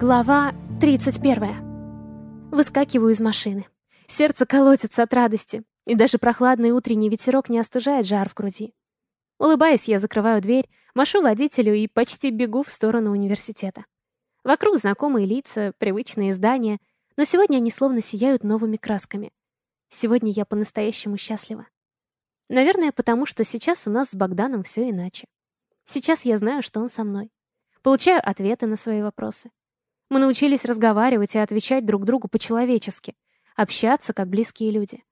Глава 31. Выскакиваю из машины. Сердце колотится от радости, и даже прохладный утренний ветерок не остужает жар в груди. Улыбаясь, я закрываю дверь, машу водителю и почти бегу в сторону университета. Вокруг знакомые лица, привычные здания, но сегодня они словно сияют новыми красками. Сегодня я по-настоящему счастлива. Наверное, потому что сейчас у нас с Богданом все иначе. Сейчас я знаю, что он со мной. Получаю ответы на свои вопросы. Мы научились разговаривать и отвечать друг другу по-человечески, общаться как близкие люди.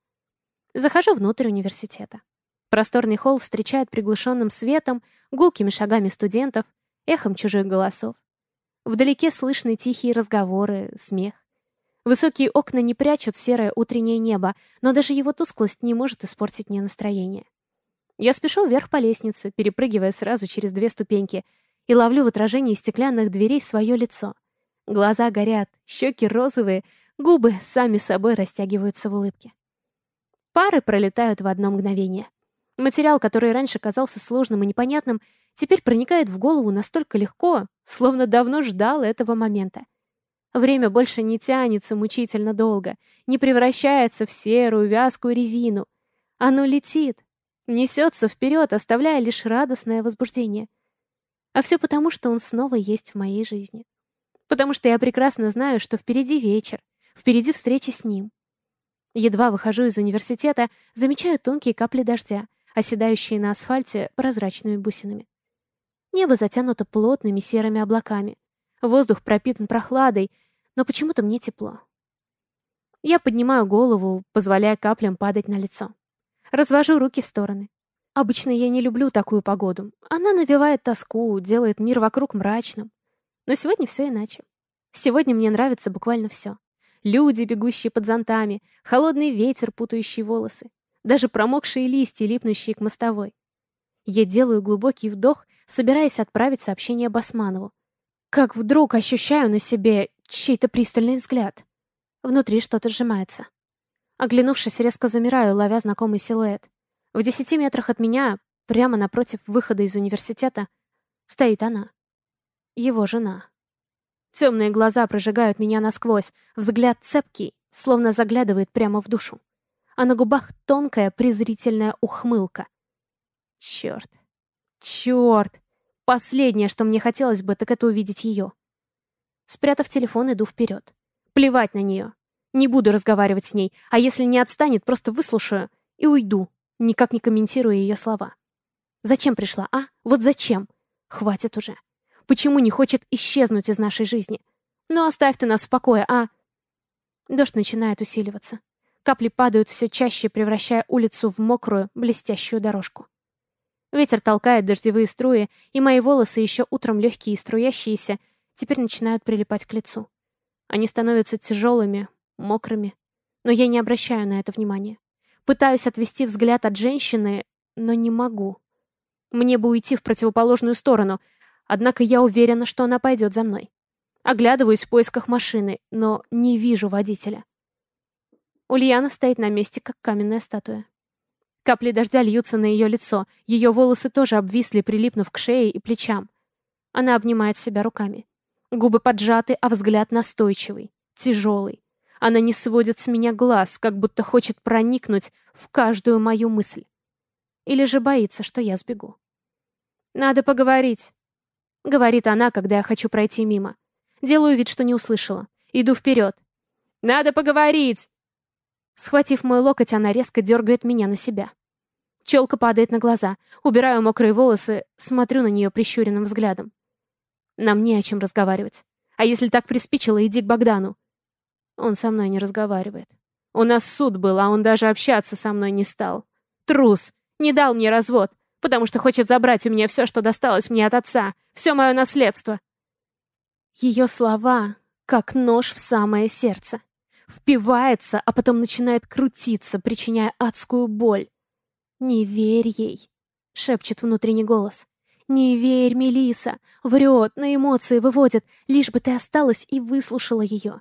Захожу внутрь университета. Просторный холл встречает приглушенным светом, гулкими шагами студентов, эхом чужих голосов. Вдалеке слышны тихие разговоры, смех. Высокие окна не прячут серое утреннее небо, но даже его тусклость не может испортить мне настроение. Я спешу вверх по лестнице, перепрыгивая сразу через две ступеньки, и ловлю в отражении стеклянных дверей свое лицо — Глаза горят, щеки розовые, губы сами собой растягиваются в улыбке. Пары пролетают в одно мгновение. Материал, который раньше казался сложным и непонятным, теперь проникает в голову настолько легко, словно давно ждал этого момента. Время больше не тянется мучительно долго, не превращается в серую вязкую резину. Оно летит, несется вперед, оставляя лишь радостное возбуждение. А все потому, что он снова есть в моей жизни потому что я прекрасно знаю, что впереди вечер, впереди встреча с ним. Едва выхожу из университета, замечаю тонкие капли дождя, оседающие на асфальте прозрачными бусинами. Небо затянуто плотными серыми облаками. Воздух пропитан прохладой, но почему-то мне тепло. Я поднимаю голову, позволяя каплям падать на лицо. Развожу руки в стороны. Обычно я не люблю такую погоду. Она навевает тоску, делает мир вокруг мрачным. Но сегодня все иначе. Сегодня мне нравится буквально все. Люди, бегущие под зонтами, холодный ветер, путающий волосы, даже промокшие листья, липнущие к мостовой. Я делаю глубокий вдох, собираясь отправить сообщение Басманову. Как вдруг ощущаю на себе чей-то пристальный взгляд. Внутри что-то сжимается. Оглянувшись, резко замираю, ловя знакомый силуэт. В десяти метрах от меня, прямо напротив выхода из университета, стоит она его жена. Темные глаза прожигают меня насквозь, взгляд цепкий, словно заглядывает прямо в душу. А на губах тонкая презрительная ухмылка. Черт. Черт. Последнее, что мне хотелось бы, так это увидеть ее. Спрятав телефон, иду вперед. Плевать на нее. Не буду разговаривать с ней, а если не отстанет, просто выслушаю и уйду, никак не комментируя ее слова. Зачем пришла, а? Вот зачем? Хватит уже. Почему не хочет исчезнуть из нашей жизни? Ну оставь ты нас в покое, а? Дождь начинает усиливаться. Капли падают все чаще, превращая улицу в мокрую, блестящую дорожку. Ветер толкает дождевые струи, и мои волосы, еще утром легкие и струящиеся, теперь начинают прилипать к лицу. Они становятся тяжелыми, мокрыми, но я не обращаю на это внимания. Пытаюсь отвести взгляд от женщины, но не могу. Мне бы уйти в противоположную сторону, Однако я уверена, что она пойдет за мной. Оглядываюсь в поисках машины, но не вижу водителя. Ульяна стоит на месте, как каменная статуя. Капли дождя льются на ее лицо, ее волосы тоже обвисли, прилипнув к шее и плечам. Она обнимает себя руками. Губы поджаты, а взгляд настойчивый, тяжелый. Она не сводит с меня глаз, как будто хочет проникнуть в каждую мою мысль. Или же боится, что я сбегу. «Надо поговорить», — говорит она, когда я хочу пройти мимо. Делаю вид, что не услышала. Иду вперед. «Надо поговорить!» Схватив мой локоть, она резко дергает меня на себя. Челка падает на глаза. Убираю мокрые волосы, смотрю на нее прищуренным взглядом. Нам не о чем разговаривать. А если так приспичило, иди к Богдану. Он со мной не разговаривает. У нас суд был, а он даже общаться со мной не стал. Трус! Не дал мне развод потому что хочет забрать у меня все, что досталось мне от отца, все мое наследство. Ее слова, как нож в самое сердце. Впивается, а потом начинает крутиться, причиняя адскую боль. «Не верь ей», — шепчет внутренний голос. «Не верь, Мелиса, Врет, на эмоции выводит, лишь бы ты осталась и выслушала ее».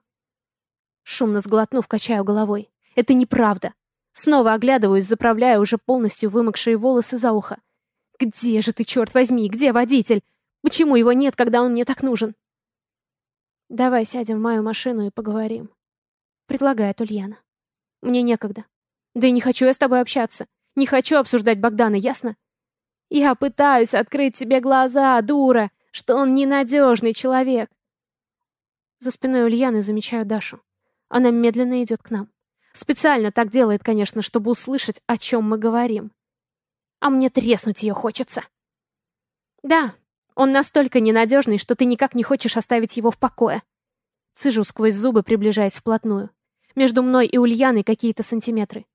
Шумно сглотнув, качаю головой. «Это неправда». Снова оглядываюсь, заправляя уже полностью вымокшие волосы за ухо. «Где же ты, черт возьми, где водитель? Почему его нет, когда он мне так нужен?» Давай сядем в мою машину и поговорим. Предлагает Ульяна. Мне некогда. Да и не хочу я с тобой общаться. Не хочу обсуждать Богдана, ясно? Я пытаюсь открыть тебе глаза, дура, что он ненадежный человек. За спиной Ульяны замечаю Дашу. Она медленно идет к нам. Специально так делает, конечно, чтобы услышать, о чем мы говорим. А мне треснуть ее хочется. Да, он настолько ненадежный, что ты никак не хочешь оставить его в покое. Цыжу сквозь зубы, приближаясь вплотную. Между мной и Ульяной какие-то сантиметры.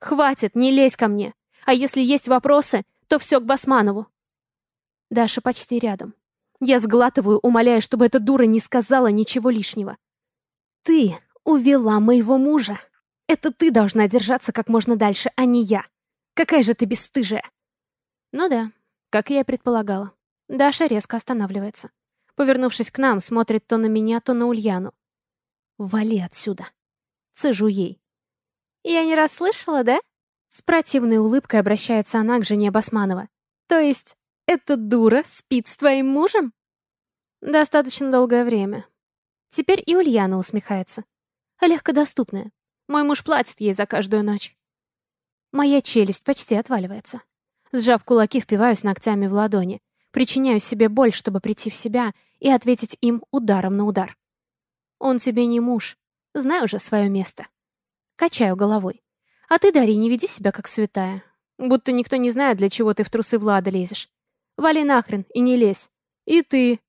Хватит, не лезь ко мне. А если есть вопросы, то все к Басманову. Даша почти рядом. Я сглатываю, умоляя, чтобы эта дура не сказала ничего лишнего. Ты увела моего мужа. Это ты должна держаться как можно дальше, а не я. Какая же ты бесстыжая. Ну да, как я и предполагала. Даша резко останавливается. Повернувшись к нам, смотрит то на меня, то на Ульяну. «Вали отсюда!» Цежу ей. «Я не расслышала, да?» С противной улыбкой обращается она к жене Басманова. «То есть, эта дура спит с твоим мужем?» «Достаточно долгое время». Теперь и Ульяна усмехается. Легкодоступная. Мой муж платит ей за каждую ночь. Моя челюсть почти отваливается. Сжав кулаки, впиваюсь ногтями в ладони. Причиняю себе боль, чтобы прийти в себя и ответить им ударом на удар. Он тебе не муж. Знаю уже свое место. Качаю головой. А ты, Дарья, не веди себя как святая. Будто никто не знает, для чего ты в трусы Влада лезешь. Вали нахрен и не лезь. И ты.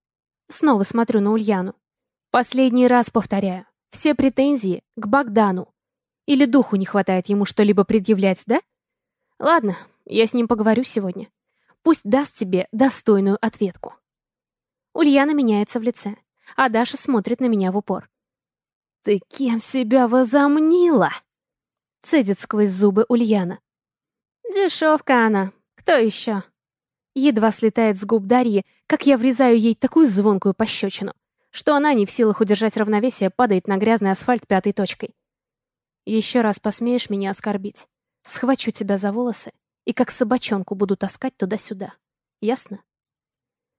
Снова смотрю на Ульяну. Последний раз повторяю. Все претензии к Богдану. Или духу не хватает ему что-либо предъявлять, да? Ладно, я с ним поговорю сегодня. Пусть даст тебе достойную ответку. Ульяна меняется в лице, а Даша смотрит на меня в упор. «Ты кем себя возомнила?» Цедит сквозь зубы Ульяна. «Дешевка она. Кто еще?» Едва слетает с губ Дарьи, как я врезаю ей такую звонкую пощечину, что она не в силах удержать равновесие, падает на грязный асфальт пятой точкой. «Еще раз посмеешь меня оскорбить. Схвачу тебя за волосы и как собачонку буду таскать туда-сюда. Ясно?»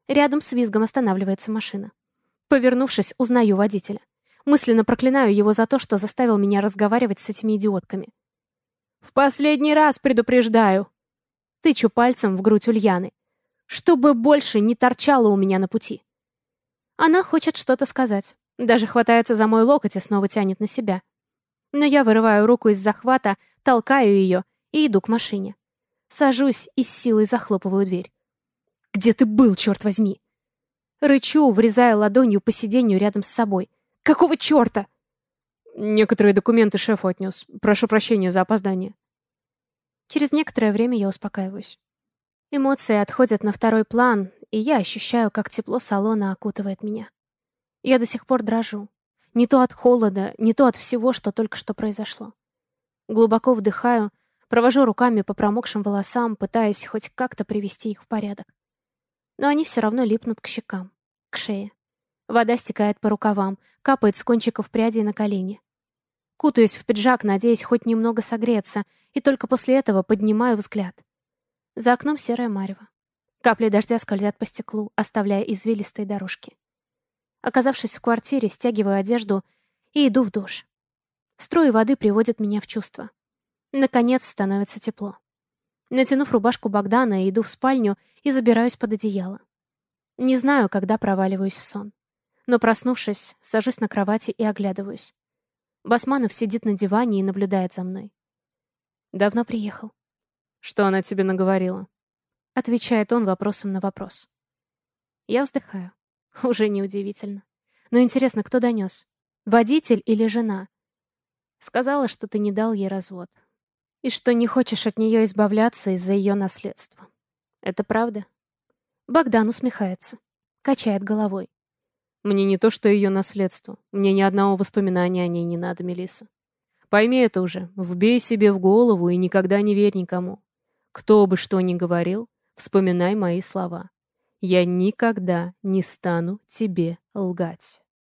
Рядом с визгом останавливается машина. Повернувшись, узнаю водителя. Мысленно проклинаю его за то, что заставил меня разговаривать с этими идиотками. «В последний раз предупреждаю!» Тычу пальцем в грудь Ульяны. «Чтобы больше не торчало у меня на пути!» Она хочет что-то сказать. Даже хватается за мой локоть и снова тянет на себя. Но я вырываю руку из захвата, толкаю ее и иду к машине. Сажусь и с силой захлопываю дверь. «Где ты был, черт возьми?» Рычу, врезая ладонью по сиденью рядом с собой. Какого черта? Некоторые документы шефу отнес. Прошу прощения за опоздание. Через некоторое время я успокаиваюсь. Эмоции отходят на второй план, и я ощущаю, как тепло салона окутывает меня. Я до сих пор дрожу. Не то от холода, не то от всего, что только что произошло. Глубоко вдыхаю, провожу руками по промокшим волосам, пытаясь хоть как-то привести их в порядок. Но они все равно липнут к щекам, к шее. Вода стекает по рукавам, капает с кончиков прядей на колени. Кутаюсь в пиджак, надеясь хоть немного согреться, и только после этого поднимаю взгляд. За окном серое марево. Капли дождя скользят по стеклу, оставляя извилистые дорожки. Оказавшись в квартире, стягиваю одежду и иду в душ. Струи воды приводят меня в чувство. Наконец становится тепло. Натянув рубашку Богдана, иду в спальню и забираюсь под одеяло. Не знаю, когда проваливаюсь в сон. Но, проснувшись, сажусь на кровати и оглядываюсь. Басманов сидит на диване и наблюдает за мной. «Давно приехал?» «Что она тебе наговорила?» Отвечает он вопросом на вопрос. Я вздыхаю. Уже неудивительно. Но интересно, кто донес? Водитель или жена? Сказала, что ты не дал ей развод. И что не хочешь от нее избавляться из-за ее наследства. Это правда? Богдан усмехается. Качает головой. Мне не то, что ее наследство. Мне ни одного воспоминания о ней не надо, Мелисса. Пойми это уже, вбей себе в голову и никогда не верь никому. Кто бы что ни говорил, вспоминай мои слова. Я никогда не стану тебе лгать.